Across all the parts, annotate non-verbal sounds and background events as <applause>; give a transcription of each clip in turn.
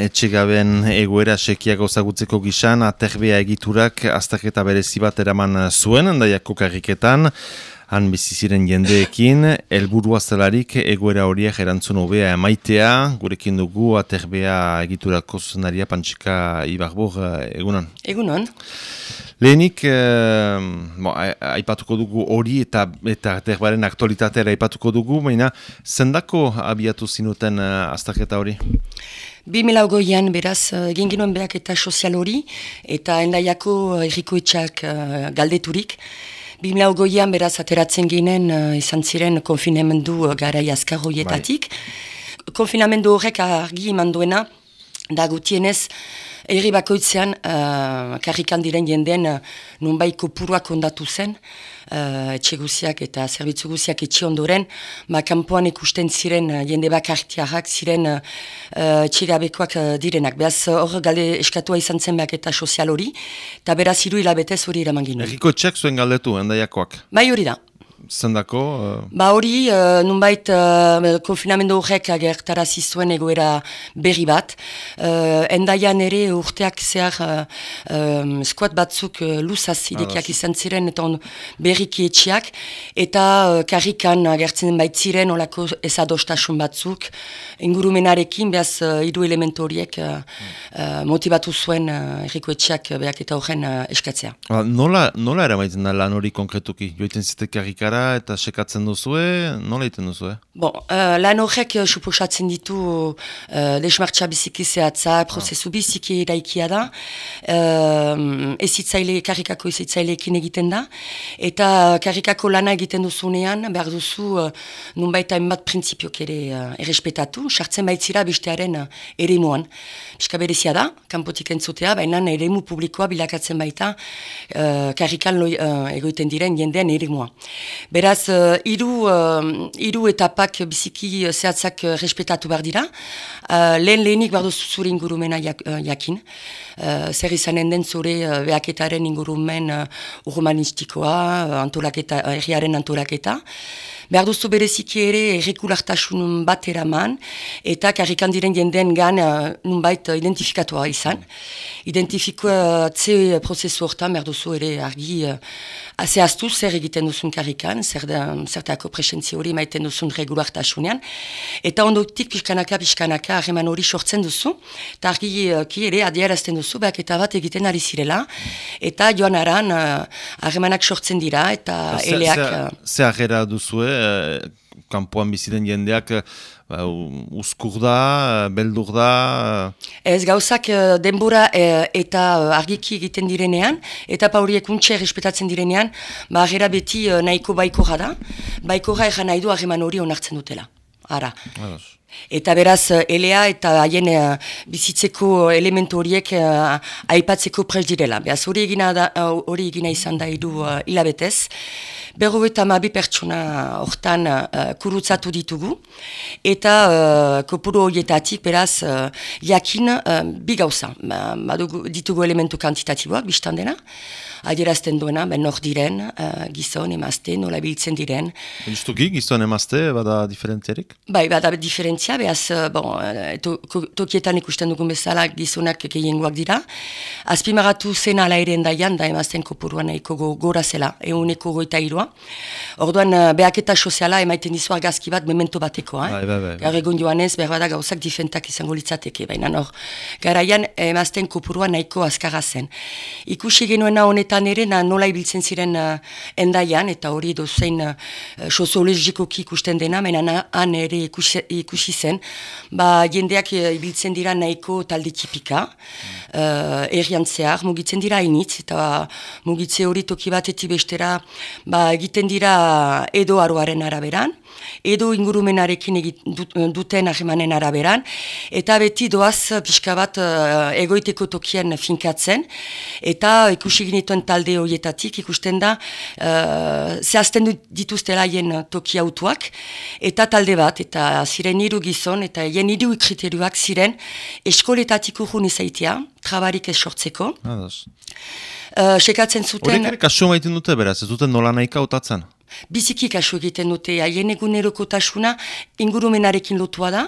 etxegaben egoera sekiago zagutzeko gizan, aterbea egiturak aztaketa berezi bat eraman zuen, daiako karriketan, han biziziren jendeekin, helburua zelarik egoera horiek erantzun hobea emaitea, gurekin dugu aterbea egiturako zuzenaria Pantxika Ibarbor, egunan? Egunan. Lehenik, eh, bo, aipatuko dugu hori eta eta aterbaren aktualitatea aipatuko dugu, baina zendako abiatu zinuten uh, aztaketa hori? Bi mila ogoian, beraz, egin ginoen behak eta sozial hori, eta endaiako errikoetxak uh, galdeturik, 2008an beraz ateratzen ginen uh, izan ziren konfinamendu uh, gara jazkarroietatik. Bai. Konfinamendu horrek argi iman duena, da gutienez, Eri bakoitzean, uh, karrikan diren jendeen uh, nunbai kopuruak ondatu zen, uh, etxe guziak eta zerbitzu guziak etxe ondoren, ma kanpoan ikusten ziren uh, jende bakartiarrak ziren uh, etxe uh, direnak. Beaz hor galde eskatua izan zen behak eta sozial hori, eta beraz hiru hilabetez hori eraman ginen. Eriko txek zuen galdetu, endaiakoak? Bai hori da zendako? Uh... Ba hori, uh, nunbait uh, konfinamendu horrek agertara zizuen egoera berri bat. Uh, endaian ere urteak zehar uh, um, skuat batzuk uh, luzaz idekiak izan ziren eta on berriki etxiak. Eta uh, karrikan agertzen bait ziren olako ezadostasun batzuk. Ingurumenarekin behaz uh, idu elementu horiek uh, uh, motivatu zuen uh, erriko etxiak behak eta horren uh, eskatzea. Ba, nola, nola eramaiten da lan hori konkretuki? Joiten zite karrikara eta sekatzen duzue, nola egiten duzue? Bon, uh, lan horrek uh, suposatzen ditu uh, desmartxa biziki zehatza, prozesu biziki eraikia da, uh, ezitzaile, karrikako ezitzaileekin egiten da, eta karrikako lana egiten duzunean, behar duzu uh, nunbaita enbat prinsipioak ere uh, errespetatu, sartzen baitzira bestearen uh, ere muan. Piska berezia da, kanpotik entzutea, baina ere mu publikoa bilakatzen baita uh, karrikan uh, egoiten diren jendean ere mua. Beraz, uh, iru, uh, iru etapak biziki zehatzak uh, respetatu behar dira. Lehen lehenik behar duzu zure ingurumena jak, jakin. Zer izanen den zure behaketaren ingurumen urmanistikoa, uh, antolaketa, erriaren antolaketa. Behar duzu bereziki ere errekulartasun bat eraman, eta karrikan diren jenden gan uh, nunbait uh, identifikatua izan. Identifikatze prozesu hortan behar duzu ere argi uh, zehaztu zer egiten duzun karrikan, zer da, zertako presentzio hori maiten duzun regulartasunean, eta ondotik pixkanaka, pixkanaka, harreman hori sortzen duzu, eta argi ki ere adierazten duzu, behak eta bat egiten ari zirela, eta joan aran, harremanak sortzen dira, eta eleak... Ze agera duzu, kanpoan biziten jendeak, ba, uzkur da, beldur da... Ez gauzak eh, denbora eh, eta eh, argiki egiten direnean, eta pauriek untxe respetatzen direnean, ba agera beti nahiko baikora da, baikora egan nahi du ageman hori onartzen dutela. Ara. Eta beraz, elea eta haien bizitzeko elementu horiek uh, aipatzeko prez direla. Beaz, hori egina, hori egina izan da edu uh, hilabetez. Berro eta mabi pertsona hortan uh, kurutzatu ditugu, eta uh, kopuru horietatik beraz uh, jakin uh, bi gauza. Ba, ditugu elementu kantitatiboak, biztan dena, adierazten duena, ben nor diren, uh, gizon, emazte, nola biltzen diren. Justuki, gizon, emazte, bada diferentziarik? Bai, bada diferentzia, behaz, bon, to, tokietan ikusten dugun bezala gizonak gehiengoak dira. Azpimaratu zen ala ere endaian, da emazten kopuruan nahiko gora zela, eguneko goita irua. Orduan, behaketa soziala emaiten dizu argazki bat memento batekoa. Eh? Bai, bai, bai. Gaur egun joan ez, behar gauzak difentak izango litzateke, baina hor, garaian emazten kopuruan nahiko azkarra zen. Ikusi genuena honetan horretan ere nola ibiltzen ziren uh, endaian, eta hori dozein uh, soziologikoki ikusten dena, mena han ere ikusi, ikusi zen, ba jendeak uh, ibiltzen dira nahiko talde tipika, uh, errian zehar, mugitzen dira initz, eta mugitze hori toki bat bestera, ba egiten dira edo aroaren araberan, edo ingurumenarekin duten ahemanen araberan, eta beti doaz pixka bat uh, egoiteko tokien finkatzen, eta ikusi talde horietatik ikusten da uh, zehazten dituzte laien toki autuak, eta talde bat, eta ziren hiru gizon, eta hien hiru kriterioak ziren eskoletatik urrun izaitia, trabarik ez sortzeko. Uh, sekatzen zuten... Horrek ere kasu maiten dute beraz, ez duten nola nahika utatzen? Biziki kasu egiten dute haien eguneroko tasuna ingurumenarekin lotua da,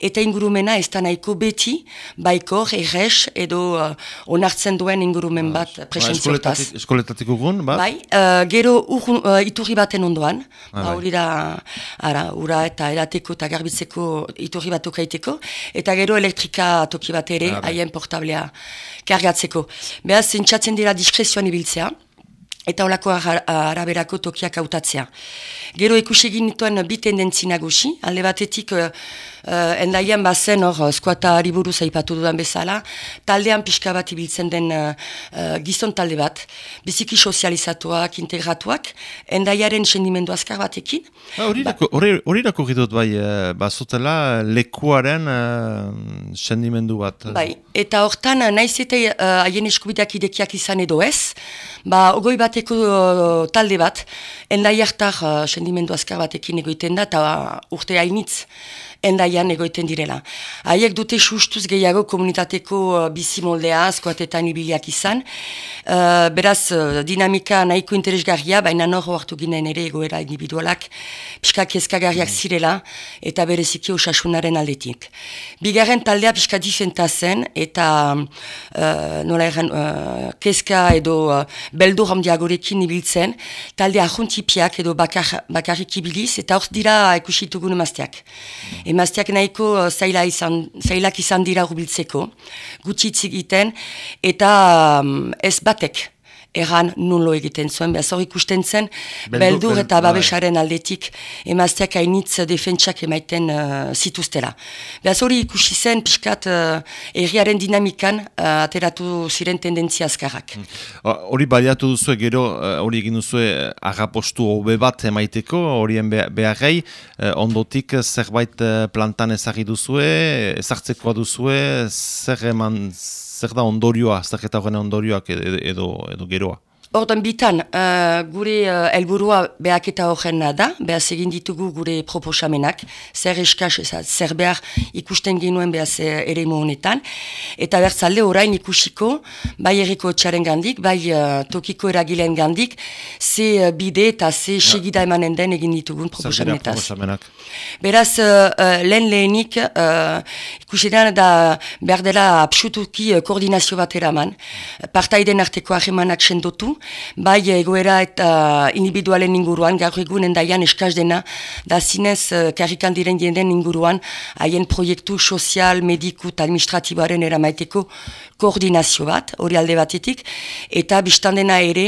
eta ingurumena ez da nahiko beti, baikor, erres, edo uh, onartzen duen ingurumen bat ba, presentziortaz. Eskoletatik ugun, bat? Bai, uh, gero uh, iturri baten ondoan, ah, ba, hori da, ara, ura eta edateko eta garbitzeko iturri bat okaiteko, eta gero elektrika toki bat ere, ah, bai. haien portablea kargatzeko. Beaz, zintxatzen dira diskrezioan ibiltzea, eta olako araberako tokiak hautatzea. Gero ikusi ginituen bi tendentzi nagusi, alde batetik uh, endaian bazen hor skuata hariburu zaipatu dudan bezala, taldean pixka bat ibiltzen den uh, gizon talde bat, biziki sozializatuak, integratuak, endaiaren sendimendu azkar batekin. Hori ba, dako ba, bai, uh, bazutela lekuaren uh, sendimendu bat. Bai, eta hortan naiz eta haien uh, eskubideak idekiak izan edo ez, ba, ogoi bateko uh, talde bat, endaiartar uh, sendimendu azkar batekin egoiten da, eta uh, urte hainitz endaian egoiten direla. Haiek dute sustuz gehiago komunitateko uh, bizi moldea, askoatetan ibiliak izan. Uh, beraz, uh, dinamika nahiko interesgarria, baina noro hartu ginen ere egoera individualak, pixka kezkagarriak zirela, eta bereziki osasunaren aldetik. Bigarren taldea pixka difenta zen, eta uh, nola erran, uh, kezka edo uh, beldur handiagorekin ibiltzen, talde ahuntipiak edo bakar, bakarrik ibiliz, eta hor dira ekusitugun emazteak emazteak nahiko uh, zaila izan, zailak izan dira urbiltzeko, gutxitzik egiten, eta um, ez batek erran nulo egiten zuen, behaz hori ikusten zen, beldur, eta bai. babesaren aldetik emazteak hainitz defentsak emaiten uh, zituztela. Behaz hori ikusi zen, pixkat, uh, erriaren dinamikan uh, ateratu ziren tendentzia azkarrak. Hmm. Hori baliatu duzu gero, hori egin duzu agapostu hobe bat emaiteko, horien beharrei, ondotik zerbait plantan ezagri duzue, ezartzekoa duzue, zer eman zer da ondorioa, azterketa horren ondorioak edo, edo, edo geroa? Ordan bitan, uh, gure uh, elburua behaketa horren da, behaz egin ditugu gure proposamenak, zer eskaz, zer behar ikusten genuen behaz uh, ere honetan, eta bertzalde orain ikusiko, bai erriko txaren gandik, bai uh, tokiko eragileen gandik, ze uh, bide eta ze segida emanen den egin ditugun proposamenetaz. Beraz, uh, lehen lehenik, uh, ikusten da behar dela absutuki koordinazio bat eraman, partaiden arteko ahemanak sendotu, bai egoera eta individualen inguruan, gaur egunen daian eskaz dena, da zinez uh, karrikan diren jenden inguruan, haien proiektu sozial, mediku eta administratiboaren eramaiteko koordinazio bat, hori alde batetik, eta biztan dena ere,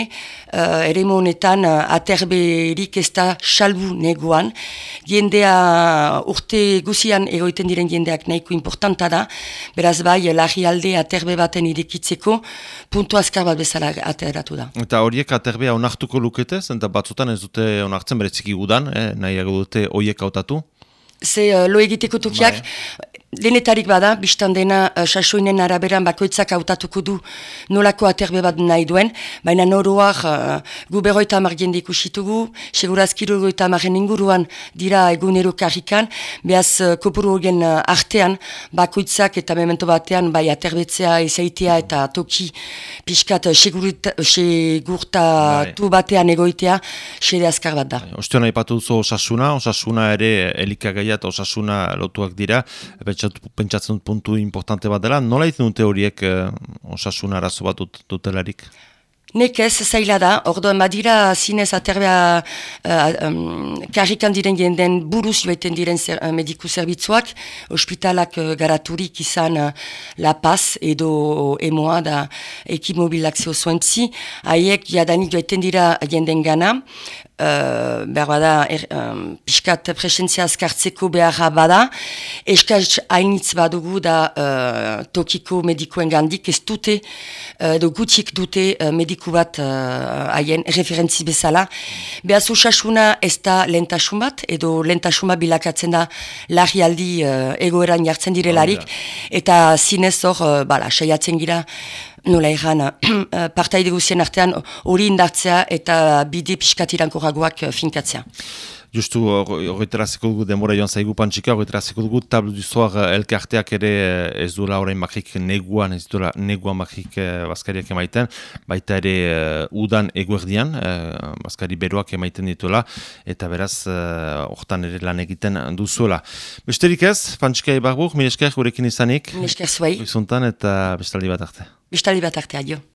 uh, ere monetan uh, aterberik ez da salbu neguan, jendea urte guzian egoiten diren jendeak nahiko importanta da, beraz bai, lagi alde aterbe baten irekitzeko, puntu azkar bat bezala ateratu da. Eta horiek aterbea onartuko luketez, eta batzutan ez dute onartzen beretziki gudan, eh? nahiago dute horiek hautatu? Ze uh, lo egiteko tokiak, bai. Denetarik bada, biztan dena, uh, sasoinen araberan bakoitzak hautatuko du nolako aterbe bat nahi duen, baina noroak uh, gu berroita amargien dikusitugu, segurazkiro eta amargen inguruan dira egunero karrikan, behaz uh, kopuru horien uh, artean bakoitzak eta memento batean bai aterbetzea ezaitea eta toki pixkat segurtatu bai. batean egoitea, xede azkar bat da. Ostion nahi patu duzu osasuna, osasuna ere elikagaia eta osasuna lotuak dira, pentsatzen dut puntu importante bat dela, nola izan dute horiek uh, osasun arazo bat dut, dutelarik? Nekez, zaila da, ordoan badira zinez aterbea uh, um, karrikan diren jenden buruz joeten diren zer, uh, mediku zerbitzuak, ospitalak uh, garaturik izan uh, La Paz edo emoa da ekimobilak zeo zuentzi, haiek jadanik joeten dira jenden gana, Uh, behar bada, er, um, piskat presentzia azkartzeko beharra bada, eskaz hainitz badugu da uh, tokiko medikoen gandik, ez dute, uh, edo gutxik dute uh, mediku bat haien uh, referentzi bezala. Behaz usasuna ez da lentasun bat, edo lentasun bat bilakatzen da lahi aldi uh, egoeran jartzen direlarik, eta zinez hor, uh, bala, saiatzen gira, nola <clears throat> eh, partaide guzien artean hori indartzea eta bide piskatiranko ragoak eh, finkatzea. Justu horretaraziko dugu demora joan zaigu pantxika, horretaraziko dugu tablu duzoar elkarteak ere ez duela horrein makrik neguan, ez duela neguan makrik baskariak emaiten, baita ere udan eguerdian, baskari beroak emaiten dituela, eta beraz, hortan ere lan egiten duzuela. Besterik ez, pantxika ebarbuk, mire esker gurekin izanik. Mire esker zuei. Eta bestaldi bat arte. Bestaldi bat arte, adio.